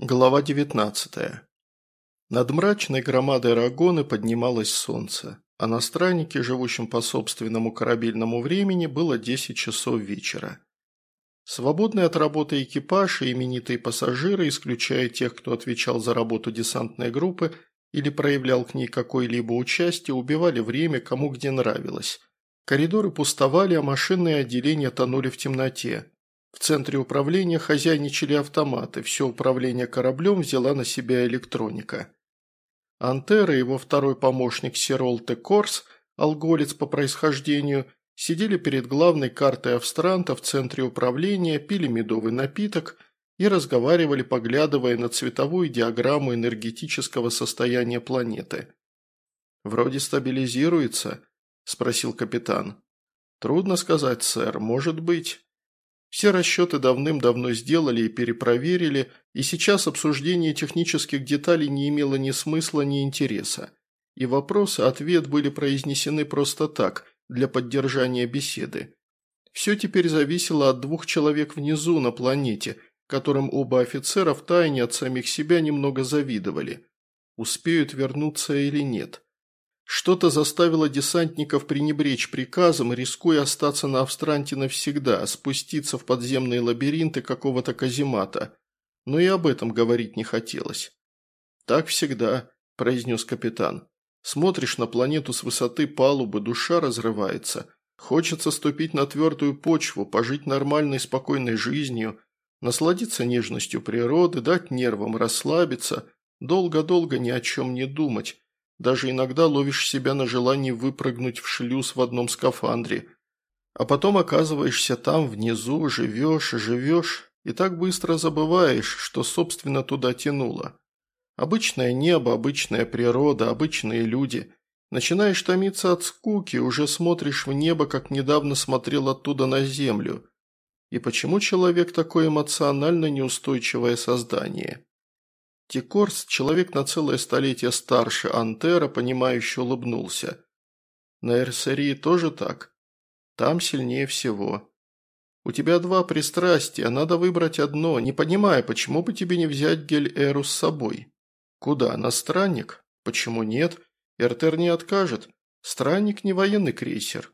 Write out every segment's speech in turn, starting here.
Глава 19. Над мрачной громадой Рагоны поднималось солнце, а на страннике, живущем по собственному корабельному времени, было 10 часов вечера. Свободный от работы экипаж и именитые пассажиры, исключая тех, кто отвечал за работу десантной группы или проявлял к ней какое-либо участие, убивали время кому где нравилось. Коридоры пустовали, а машинные отделения тонули в темноте. В центре управления хозяйничали автоматы, все управление кораблем взяла на себя электроника. Антера и его второй помощник Сирол Текорс, алголец по происхождению, сидели перед главной картой Австранта в центре управления, пили медовый напиток и разговаривали, поглядывая на цветовую диаграмму энергетического состояния планеты. «Вроде стабилизируется», – спросил капитан. «Трудно сказать, сэр, может быть». Все расчеты давным-давно сделали и перепроверили, и сейчас обсуждение технических деталей не имело ни смысла, ни интереса. И вопрос и ответ были произнесены просто так, для поддержания беседы. Все теперь зависело от двух человек внизу на планете, которым оба офицера в тайне от самих себя немного завидовали. Успеют вернуться или нет. Что-то заставило десантников пренебречь приказом, рискуя остаться на Австранте навсегда, спуститься в подземные лабиринты какого-то каземата. Но и об этом говорить не хотелось. «Так всегда», – произнес капитан. «Смотришь на планету с высоты палубы, душа разрывается. Хочется ступить на твердую почву, пожить нормальной спокойной жизнью, насладиться нежностью природы, дать нервам расслабиться, долго-долго ни о чем не думать» Даже иногда ловишь себя на желании выпрыгнуть в шлюз в одном скафандре. А потом оказываешься там, внизу, живешь, живешь, и так быстро забываешь, что, собственно, туда тянуло. Обычное небо, обычная природа, обычные люди. Начинаешь томиться от скуки, уже смотришь в небо, как недавно смотрел оттуда на землю. И почему человек такое эмоционально неустойчивое создание? Тикорс, человек на целое столетие старше Антера, понимающе улыбнулся. На Эрсерии тоже так? Там сильнее всего. У тебя два пристрастия, надо выбрать одно, не понимая, почему бы тебе не взять Гель-Эру с собой. Куда, на странник? Почему нет? Эртер не откажет. Странник не военный крейсер.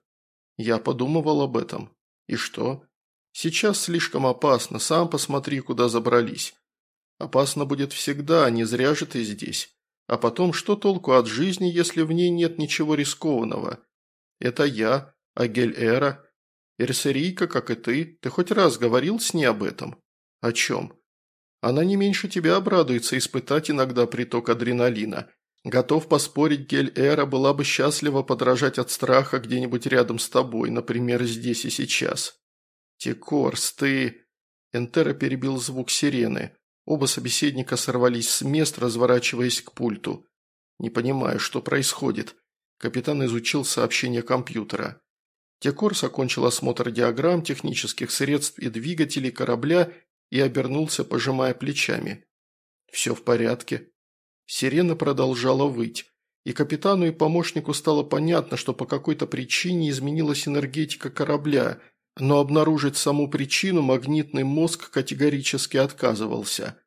Я подумывал об этом. И что? Сейчас слишком опасно, сам посмотри, куда забрались. Опасно будет всегда, не зря же ты здесь. А потом, что толку от жизни, если в ней нет ничего рискованного? Это я, Агель-Эра. Эрсерийка, как и ты, ты хоть раз говорил с ней об этом? О чем? Она не меньше тебя обрадуется испытать иногда приток адреналина. Готов поспорить, Гель-Эра была бы счастлива подражать от страха где-нибудь рядом с тобой, например, здесь и сейчас. Текорс, ты... Энтера перебил звук сирены. Оба собеседника сорвались с мест, разворачиваясь к пульту. «Не понимаю, что происходит». Капитан изучил сообщение компьютера. Текорс окончил осмотр диаграмм, технических средств и двигателей корабля и обернулся, пожимая плечами. «Все в порядке». Сирена продолжала выть, и капитану и помощнику стало понятно, что по какой-то причине изменилась энергетика корабля – но обнаружить саму причину магнитный мозг категорически отказывался.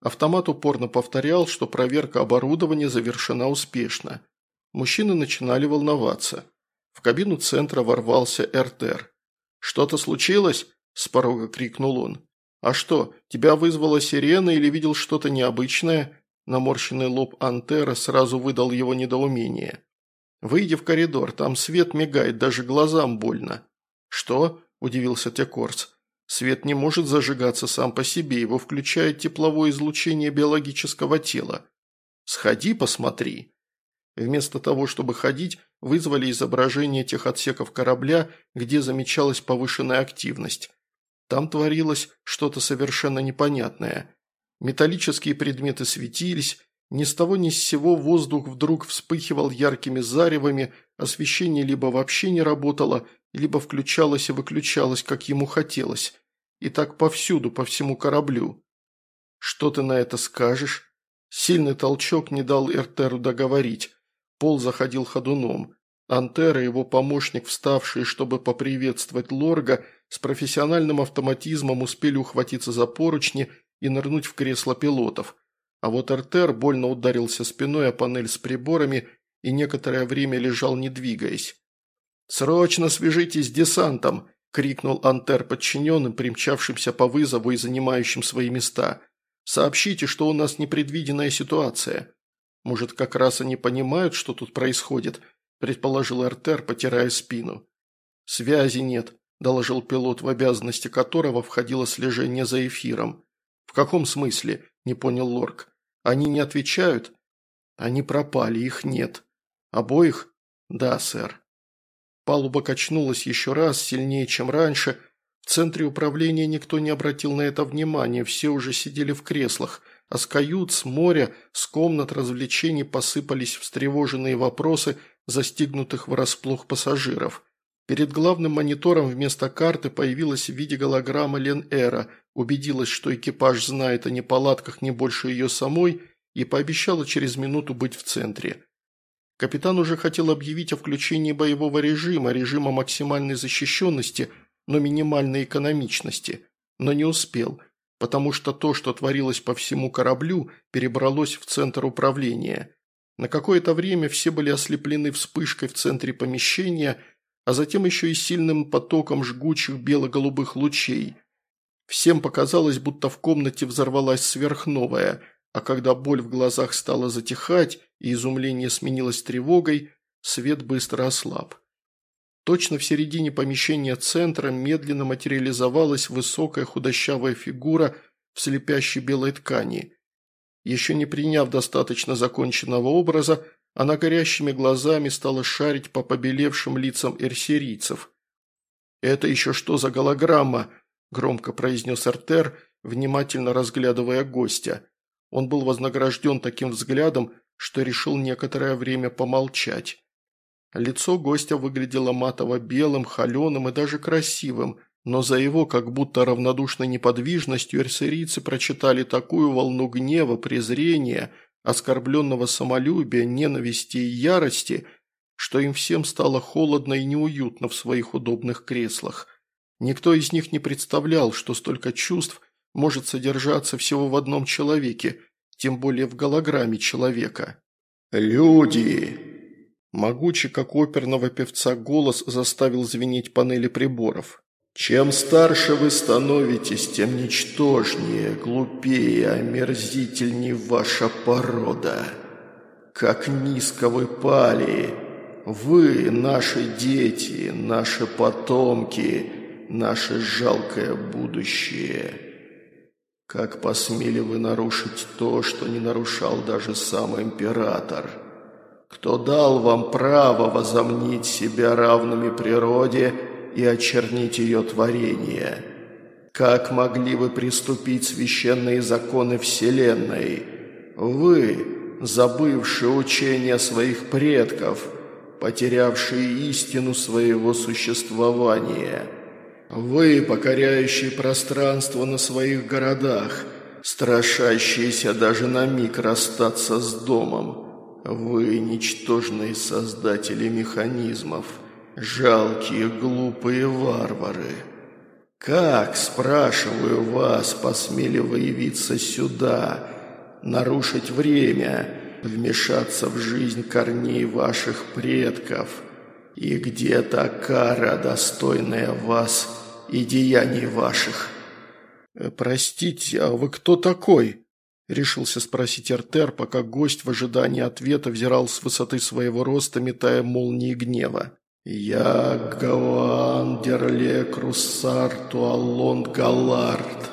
Автомат упорно повторял, что проверка оборудования завершена успешно. Мужчины начинали волноваться. В кабину центра ворвался РТР. «Что-то случилось?» – с порога крикнул он. «А что, тебя вызвала сирена или видел что-то необычное?» Наморщенный лоб Антера сразу выдал его недоумение. «Выйди в коридор, там свет мигает, даже глазам больно». «Что?» – удивился Текорс. «Свет не может зажигаться сам по себе, его включает тепловое излучение биологического тела. Сходи, посмотри». Вместо того, чтобы ходить, вызвали изображение тех отсеков корабля, где замечалась повышенная активность. Там творилось что-то совершенно непонятное. Металлические предметы светились, ни с того ни с сего воздух вдруг вспыхивал яркими заревами, освещение либо вообще не работало, либо включалась и выключалась, как ему хотелось. И так повсюду, по всему кораблю. Что ты на это скажешь? Сильный толчок не дал Эртеру договорить. Пол заходил ходуном. Антера, его помощник, вставшие, чтобы поприветствовать Лорга, с профессиональным автоматизмом успели ухватиться за поручни и нырнуть в кресло пилотов. А вот Эртер больно ударился спиной о панель с приборами и некоторое время лежал, не двигаясь. «Срочно свяжитесь с десантом!» – крикнул Антер подчиненным, примчавшимся по вызову и занимающим свои места. «Сообщите, что у нас непредвиденная ситуация». «Может, как раз они понимают, что тут происходит?» – предположил Артер, потирая спину. «Связи нет», – доложил пилот, в обязанности которого входило слежение за эфиром. «В каком смысле?» – не понял Лорк. «Они не отвечают?» «Они пропали, их нет». «Обоих?» «Да, сэр». Палуба качнулась еще раз, сильнее, чем раньше. В центре управления никто не обратил на это внимания, все уже сидели в креслах, а с кают, с моря, с комнат развлечений посыпались встревоженные вопросы застигнутых врасплох пассажиров. Перед главным монитором вместо карты появилась в виде голограммы Лен Эра, убедилась, что экипаж знает о неполадках не больше ее самой и пообещала через минуту быть в центре. Капитан уже хотел объявить о включении боевого режима, режима максимальной защищенности, но минимальной экономичности, но не успел, потому что то, что творилось по всему кораблю, перебралось в центр управления. На какое-то время все были ослеплены вспышкой в центре помещения, а затем еще и сильным потоком жгучих бело-голубых лучей. Всем показалось, будто в комнате взорвалась сверхновая – а когда боль в глазах стала затихать и изумление сменилось тревогой, свет быстро ослаб. Точно в середине помещения центра медленно материализовалась высокая худощавая фигура в слепящей белой ткани. Еще не приняв достаточно законченного образа, она горящими глазами стала шарить по побелевшим лицам эрсерийцев. «Это еще что за голограмма?» – громко произнес Артер, внимательно разглядывая гостя. Он был вознагражден таким взглядом, что решил некоторое время помолчать. Лицо гостя выглядело матово-белым, холеным и даже красивым, но за его как будто равнодушной неподвижностью эрсерийцы прочитали такую волну гнева, презрения, оскорбленного самолюбия, ненависти и ярости, что им всем стало холодно и неуютно в своих удобных креслах. Никто из них не представлял, что столько чувств может содержаться всего в одном человеке, тем более в голограмме человека. «Люди!» Могучий, как оперного певца, голос заставил звенеть панели приборов. «Чем старше вы становитесь, тем ничтожнее, глупее, омерзительнее ваша порода. Как низко вы пали! Вы, наши дети, наши потомки, наше жалкое будущее!» Как посмели вы нарушить то, что не нарушал даже сам император? Кто дал вам право возомнить себя равными природе и очернить ее творение? Как могли вы приступить священные законы Вселенной? Вы, забывшие учения своих предков, потерявшие истину своего существования – вы, покоряющие пространство на своих городах, страшащиеся даже на миг расстаться с домом. Вы, ничтожные создатели механизмов, жалкие глупые варвары. Как, спрашиваю вас, посмели вы явиться сюда, нарушить время, вмешаться в жизнь корней ваших предков – и где та кара, достойная вас и деяний ваших?» «Э, «Простите, а вы кто такой?» – решился спросить Артер, пока гость в ожидании ответа взирал с высоты своего роста, метая молнии гнева. «Я Гаван Дерле Круссар Туалон Галард.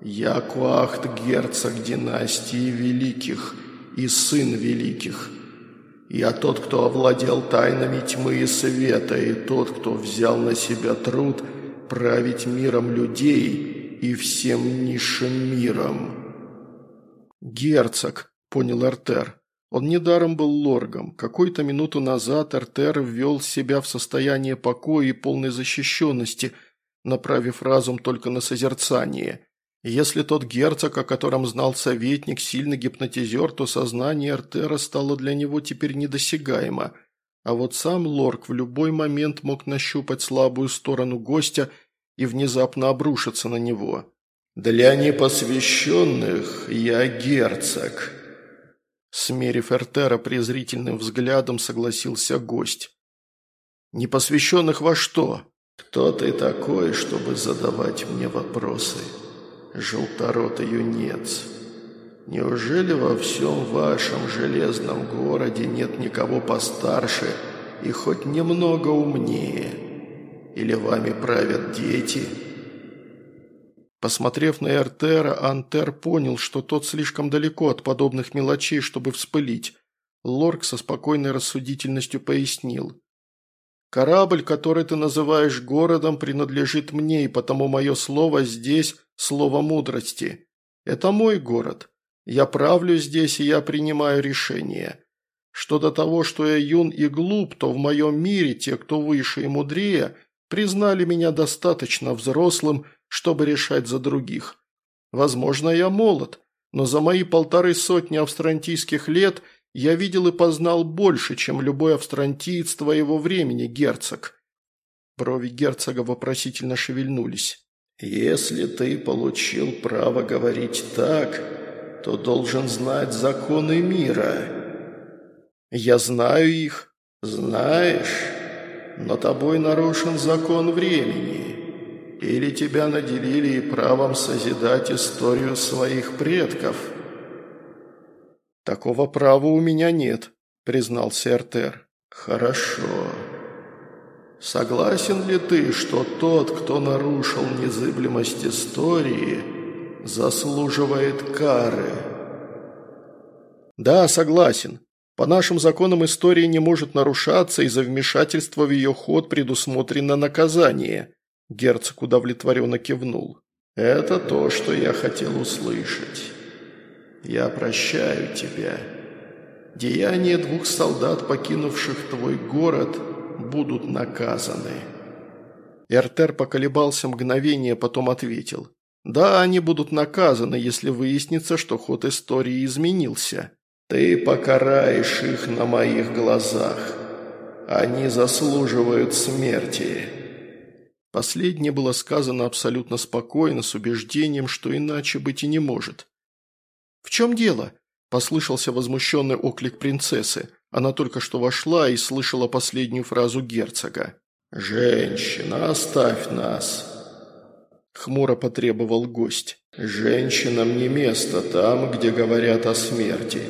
Я Куахт герцог династии Великих и сын Великих». Я тот, кто овладел тайнами тьмы и света, и тот, кто взял на себя труд править миром людей и всем низшим миром». «Герцог», — понял Артер. Он недаром был лоргом. Какую-то минуту назад Артер ввел себя в состояние покоя и полной защищенности, направив разум только на созерцание. Если тот герцог, о котором знал советник, сильный гипнотизер, то сознание Артера стало для него теперь недосягаемо. А вот сам Лорк в любой момент мог нащупать слабую сторону гостя и внезапно обрушиться на него. «Для непосвященных я герцог», Смерив Эртера презрительным взглядом, согласился гость. «Непосвященных во что?» «Кто ты такой, чтобы задавать мне вопросы?» «Желторотый юнец. Неужели во всем вашем железном городе нет никого постарше и хоть немного умнее? Или вами правят дети?» Посмотрев на Эртера, Антер понял, что тот слишком далеко от подобных мелочей, чтобы вспылить. Лорк со спокойной рассудительностью пояснил. «Корабль, который ты называешь городом, принадлежит мне, и потому мое слово здесь – слово мудрости. Это мой город. Я правлю здесь, и я принимаю решения. Что до того, что я юн и глуп, то в моем мире те, кто выше и мудрее, признали меня достаточно взрослым – чтобы решать за других. Возможно, я молод, но за мои полторы сотни австрантийских лет я видел и познал больше, чем любой австрантиец твоего времени, герцог». Брови герцога вопросительно шевельнулись. «Если ты получил право говорить так, то должен знать законы мира». «Я знаю их». «Знаешь, но тобой нарушен закон времени. Или тебя наделили правом созидать историю своих предков?» «Такого права у меня нет», – признался Эртер. «Хорошо. Согласен ли ты, что тот, кто нарушил незыблемость истории, заслуживает кары?» «Да, согласен. По нашим законам история не может нарушаться, и за вмешательство в ее ход предусмотрено наказание», Герцог удовлетворенно кивнул. «Это то, что я хотел услышать. Я прощаю тебя. Деяния двух солдат, покинувших твой город, будут наказаны». Эртер поколебался мгновение, потом ответил. «Да, они будут наказаны, если выяснится, что ход истории изменился. Ты покараешь их на моих глазах. Они заслуживают смерти». Последнее было сказано абсолютно спокойно, с убеждением, что иначе быть и не может. «В чем дело?» – послышался возмущенный оклик принцессы. Она только что вошла и слышала последнюю фразу герцога. «Женщина, оставь нас!» Хмуро потребовал гость. «Женщинам не место там, где говорят о смерти».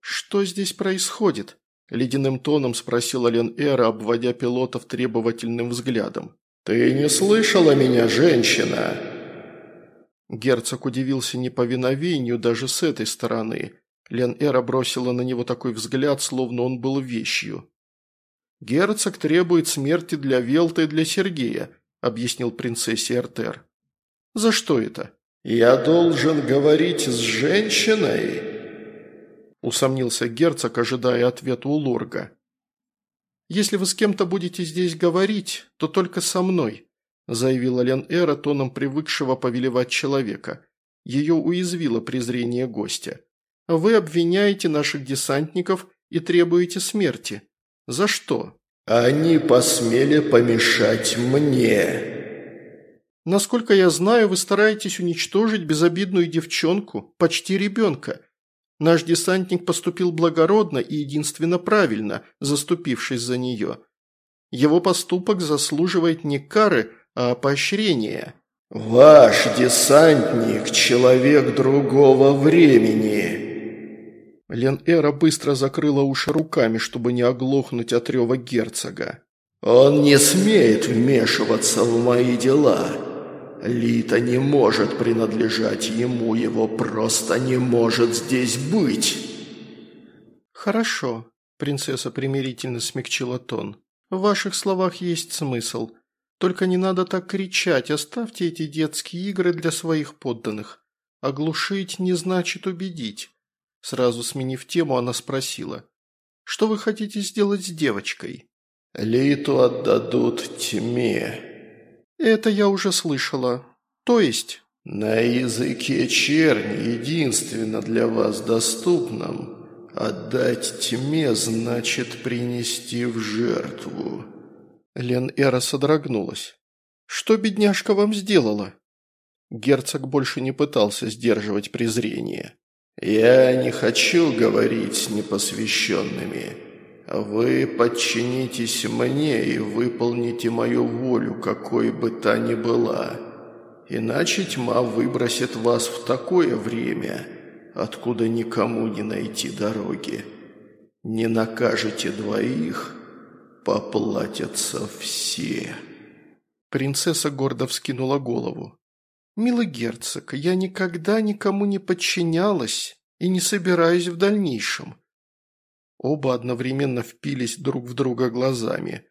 «Что здесь происходит?» Ледяным тоном спросила Лен Эра, обводя пилотов требовательным взглядом. «Ты не слышала меня, женщина?» Герцог удивился неповиновению даже с этой стороны. Лен Эра бросила на него такой взгляд, словно он был вещью. «Герцог требует смерти для Велта и для Сергея», – объяснил принцессе Эртер. «За что это?» «Я должен говорить с женщиной?» усомнился герцог, ожидая ответа у Лорга. «Если вы с кем-то будете здесь говорить, то только со мной», заявила Лен Эра тоном привыкшего повелевать человека. Ее уязвило презрение гостя. «Вы обвиняете наших десантников и требуете смерти. За что?» «Они посмели помешать мне», Насколько я знаю, вы стараетесь уничтожить безобидную девчонку, почти ребенка, Наш десантник поступил благородно и единственно правильно, заступившись за нее. Его поступок заслуживает не кары, а поощрения. «Ваш десантник – человек другого времени!» Лен Эра быстро закрыла уши руками, чтобы не оглохнуть от рева герцога. «Он не смеет вмешиваться в мои дела!» Лита не может принадлежать ему, его просто не может здесь быть. Хорошо, принцесса примирительно смягчила тон. В ваших словах есть смысл. Только не надо так кричать, оставьте эти детские игры для своих подданных. Оглушить не значит убедить. Сразу сменив тему, она спросила. «Что вы хотите сделать с девочкой?» «Литу отдадут тьме», «Это я уже слышала. То есть...» «На языке черни единственно для вас доступном отдать тьме значит принести в жертву». Лен Эра содрогнулась. «Что бедняжка вам сделала?» Герцог больше не пытался сдерживать презрение. «Я не хочу говорить с непосвященными. Вы подчинитесь мне и выполните мою волю, какой бы та ни была. Иначе тьма выбросит вас в такое время, откуда никому не найти дороги. Не накажете двоих, поплатятся все». Принцесса гордо вскинула голову. «Милый герцог, я никогда никому не подчинялась и не собираюсь в дальнейшем. Оба одновременно впились друг в друга глазами.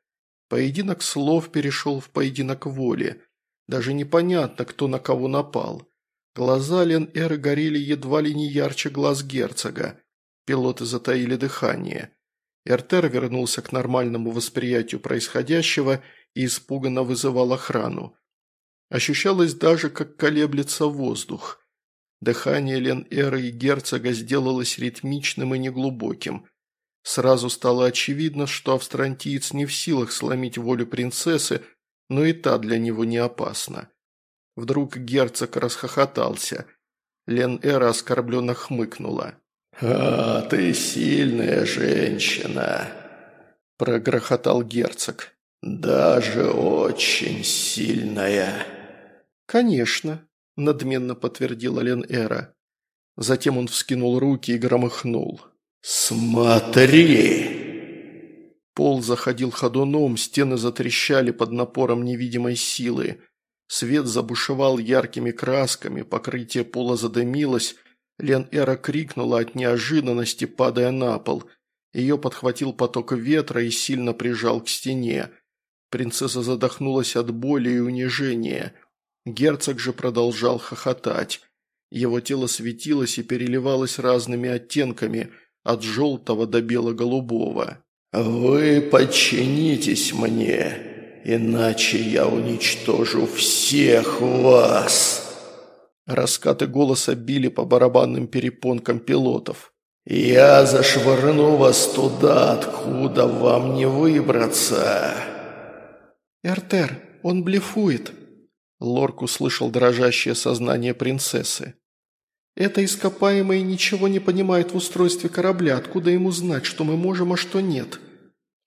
Поединок слов перешел в поединок воли. Даже непонятно, кто на кого напал. Глаза Лен Эры горели едва ли не ярче глаз герцога. Пилоты затаили дыхание. Эртер вернулся к нормальному восприятию происходящего и испуганно вызывал охрану. Ощущалось даже, как колеблется воздух. Дыхание Лен Эры и герцога сделалось ритмичным и неглубоким. Сразу стало очевидно, что австрантиец не в силах сломить волю принцессы, но и та для него не опасна. Вдруг герцог расхохотался. Лен Эра оскорбленно хмыкнула. «А, ты сильная женщина!» – прогрохотал герцог. «Даже очень сильная!» «Конечно!» – надменно подтвердила Лен Эра. Затем он вскинул руки и громыхнул. «Смотри!» Пол заходил ходуном, стены затрещали под напором невидимой силы. Свет забушевал яркими красками, покрытие пола задымилось. Лен Эра крикнула от неожиданности, падая на пол. Ее подхватил поток ветра и сильно прижал к стене. Принцесса задохнулась от боли и унижения. Герцог же продолжал хохотать. Его тело светилось и переливалось разными оттенками – от желтого до бело-голубого. «Вы подчинитесь мне, иначе я уничтожу всех вас!» Раскаты голоса били по барабанным перепонкам пилотов. «Я зашвырну вас туда, откуда вам не выбраться!» «Эртер, он блефует!» Лорк услышал дрожащее сознание принцессы. Это ископаемое ничего не понимает в устройстве корабля, откуда ему знать, что мы можем, а что нет?»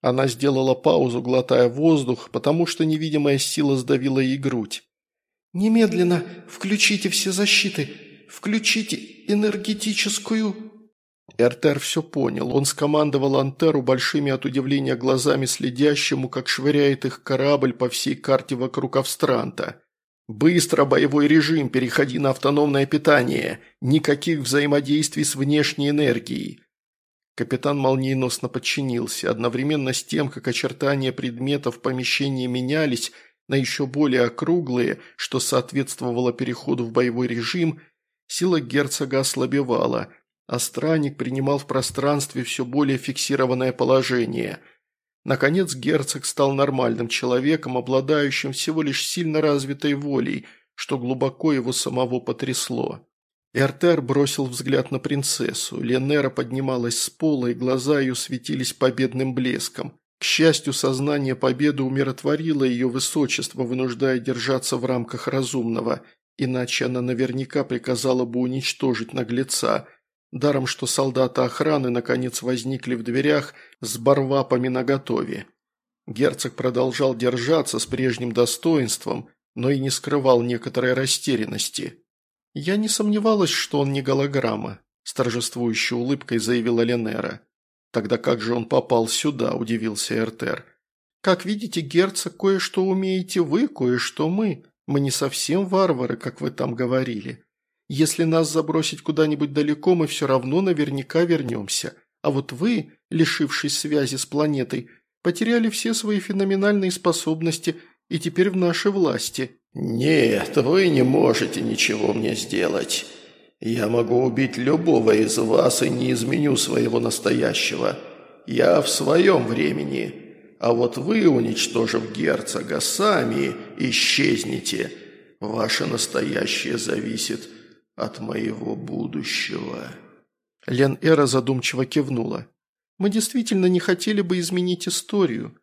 Она сделала паузу, глотая воздух, потому что невидимая сила сдавила ей грудь. «Немедленно включите все защиты! Включите энергетическую...» Эртер все понял. Он скомандовал Антеру большими от удивления глазами следящему, как швыряет их корабль по всей карте вокруг Австранта. «Быстро боевой режим, переходи на автономное питание. Никаких взаимодействий с внешней энергией». Капитан молниеносно подчинился. Одновременно с тем, как очертания предметов в помещении менялись на еще более округлые, что соответствовало переходу в боевой режим, сила герцога ослабевала, а странник принимал в пространстве все более фиксированное положение – Наконец герцог стал нормальным человеком, обладающим всего лишь сильно развитой волей, что глубоко его самого потрясло. Эртер бросил взгляд на принцессу. Ленера поднималась с пола, и глаза ее светились победным блеском. К счастью, сознание победы умиротворило ее высочество, вынуждая держаться в рамках разумного, иначе она наверняка приказала бы уничтожить наглеца, Даром, что солдаты охраны наконец возникли в дверях с барвапами наготове. Герцог продолжал держаться с прежним достоинством, но и не скрывал некоторой растерянности. «Я не сомневалась, что он не голограмма», – с торжествующей улыбкой заявила Ленера. «Тогда как же он попал сюда?» – удивился Эртер. «Как видите, герцог, кое-что умеете вы, кое-что мы. Мы не совсем варвары, как вы там говорили. Если нас забросить куда-нибудь далеко, мы все равно наверняка вернемся. А вот вы, лишившись связи с планетой, потеряли все свои феноменальные способности и теперь в нашей власти». «Нет, вы не можете ничего мне сделать. Я могу убить любого из вас и не изменю своего настоящего. Я в своем времени. А вот вы, уничтожив герцога, сами исчезнете. Ваше настоящее зависит от моего будущего». Лен Эра задумчиво кивнула. «Мы действительно не хотели бы изменить историю.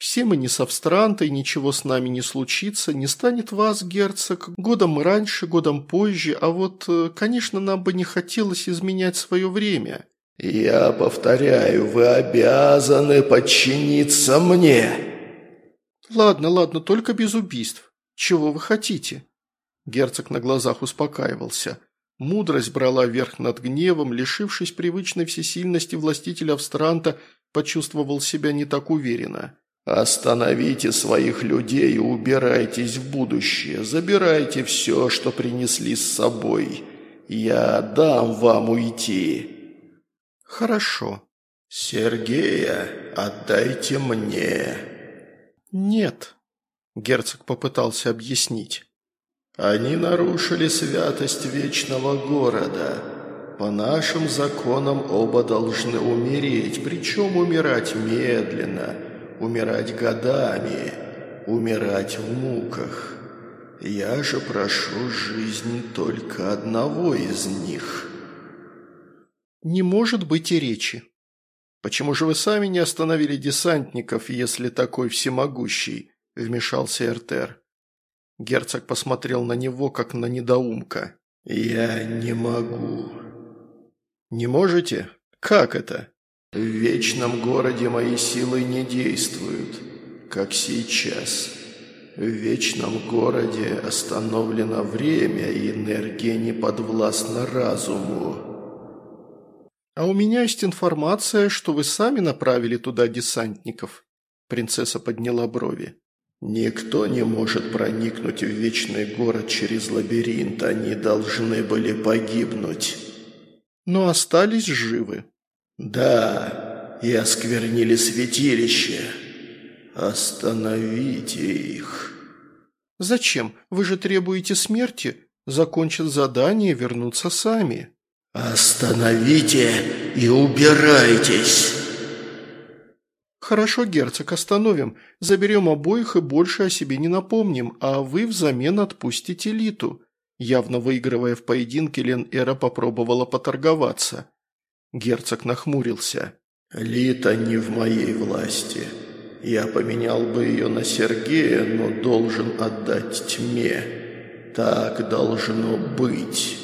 Все мы не с Австрантой, ничего с нами не случится, не станет вас, герцог, годом раньше, годом позже, а вот, э, конечно, нам бы не хотелось изменять свое время». «Я повторяю, вы обязаны подчиниться мне!» «Ладно, ладно, только без убийств. Чего вы хотите?» Герцог на глазах успокаивался. Мудрость брала верх над гневом, лишившись привычной всесильности властителя Австранта, почувствовал себя не так уверенно. «Остановите своих людей и убирайтесь в будущее. Забирайте все, что принесли с собой. Я дам вам уйти». «Хорошо». «Сергея отдайте мне». «Нет», – герцог попытался объяснить. «Они нарушили святость вечного города. По нашим законам оба должны умереть, причем умирать медленно» умирать годами, умирать в муках. Я же прошу жизнь только одного из них». «Не может быть и речи. Почему же вы сами не остановили десантников, если такой всемогущий?» – вмешался Эртер. Герцог посмотрел на него, как на недоумка. «Я не могу». «Не можете? Как это?» В вечном городе мои силы не действуют, как сейчас. В вечном городе остановлено время, и энергия не подвластна разуму. А у меня есть информация, что вы сами направили туда десантников. Принцесса подняла брови. Никто не может проникнуть в вечный город через лабиринт, они должны были погибнуть. Но остались живы. «Да, и осквернили святилище. Остановите их». «Зачем? Вы же требуете смерти. Закончат задание, вернутся сами». «Остановите и убирайтесь!» «Хорошо, герцог, остановим. Заберем обоих и больше о себе не напомним, а вы взамен отпустите Литу». Явно выигрывая в поединке, Лен Эра попробовала поторговаться. Герцог нахмурился. «Лита не в моей власти. Я поменял бы ее на Сергея, но должен отдать тьме. Так должно быть».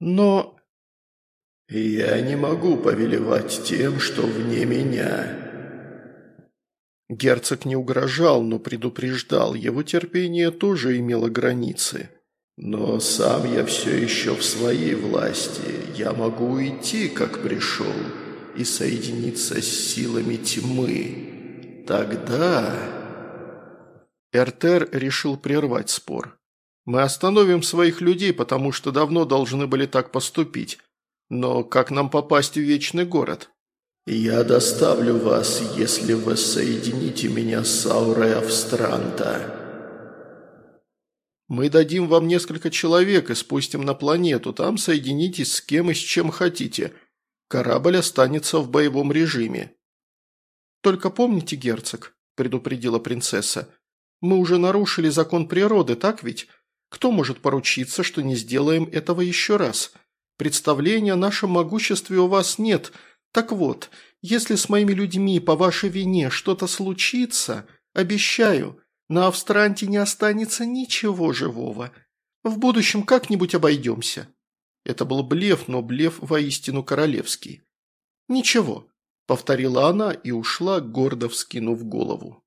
«Но...» «Я не могу повелевать тем, что вне меня». Герцог не угрожал, но предупреждал, его терпение тоже имело границы. Но сам я все еще в своей власти. Я могу уйти, как пришел, и соединиться с силами тьмы. Тогда...» Эртер решил прервать спор. «Мы остановим своих людей, потому что давно должны были так поступить. Но как нам попасть в Вечный город?» «Я доставлю вас, если вы соедините меня с Аурой Австранта». Мы дадим вам несколько человек и спустим на планету. Там соединитесь с кем и с чем хотите. Корабль останется в боевом режиме». «Только помните, герцог», – предупредила принцесса, – «мы уже нарушили закон природы, так ведь? Кто может поручиться, что не сделаем этого еще раз? Представления о нашем могуществе у вас нет. Так вот, если с моими людьми по вашей вине что-то случится, обещаю – на Австранте не останется ничего живого. В будущем как-нибудь обойдемся». Это был блеф, но блеф воистину королевский. «Ничего», – повторила она и ушла, гордо вскинув голову.